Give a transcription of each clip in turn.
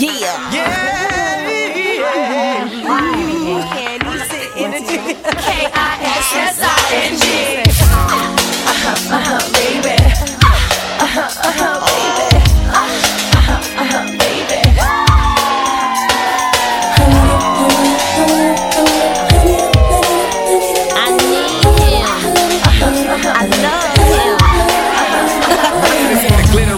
Yeah. Yeah. Can you sit in the K-I-S-S-I-N-G.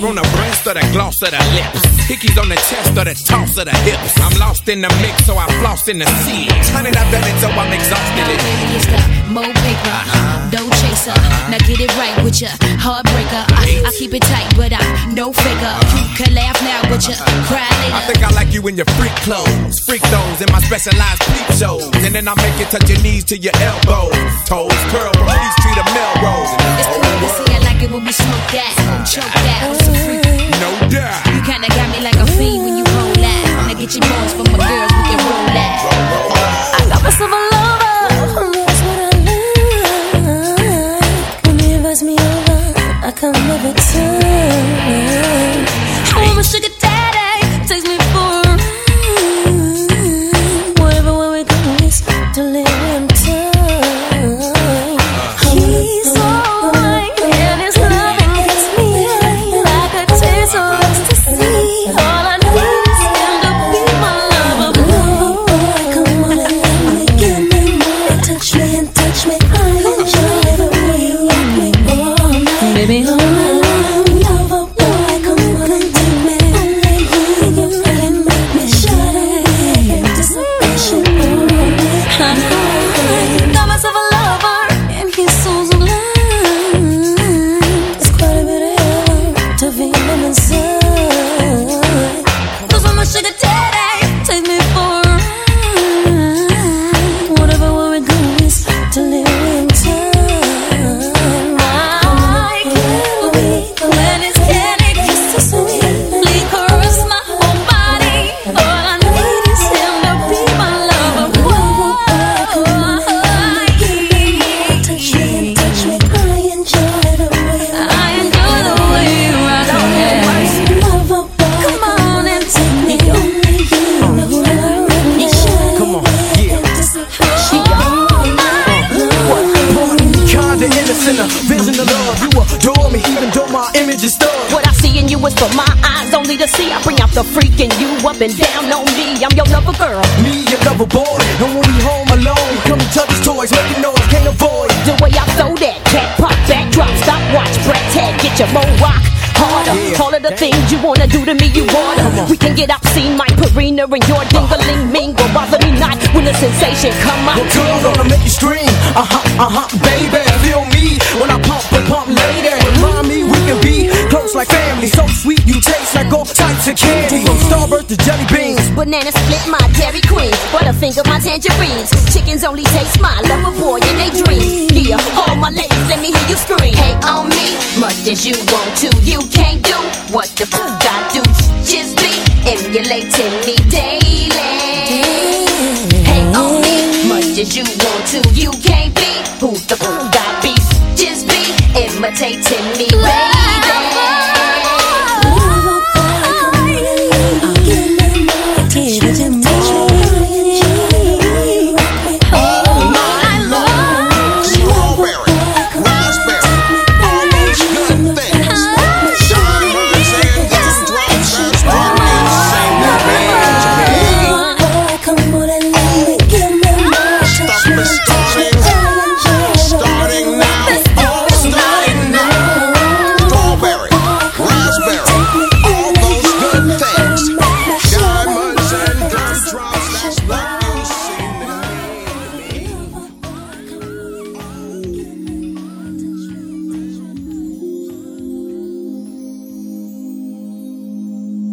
On the breast or the gloss of the lips. Hickeys on the chest or the toss of the hips. I'm lost in the mix, so I floss in the sea. Hundred I've done it, so I'm exhausted. It's the mo paper, uh-huh. dough chaser. Uh-huh. Now get it right with ya, heartbreaker. I, I keep it tight, but I'm no faker. Uh-huh. You can laugh now, but you cry later. I think I like you in your freak clothes. Freak those in my specialized peep shows. And then I make you touch your knees to your elbows. Toes curl from Peachtree to Melrose. It's cool to see we smoke that, choke that. I'm so free. Baby, all You adore me, even though my image is stuck. What I see in you is for my eyes only to see. I bring out the freak in you up and down on me. I'm your lover girl. Me, your lover boy, and when we home alone, come and touch his toys, making noise, can't avoid. The way I throw that cat pop back drop stop watch tag get your mo rock harder. Yeah. All of the things you wanna do to me, you wanna. We can get obscene, my Purina and your dingling mingle. Bother me not when the sensation come out. Well, girl, gonna make you scream. Uh huh, uh huh, baby. Feel me when I pump and pump, lady. Remind me we can be close like family. So sweet, you taste like all types of candy. From Starburst to jelly beans. Banana split my Dairy Queen, Butterfinger my tangerines. Chickens only taste my lover boy in they dreams. Yeah, all my ladies, let me hear you scream. Hate on me, much as you want to. You can't do what the fuck I do. Just be emulating me daily. You want to. You can't be who the fuck I be. Just be imitating me.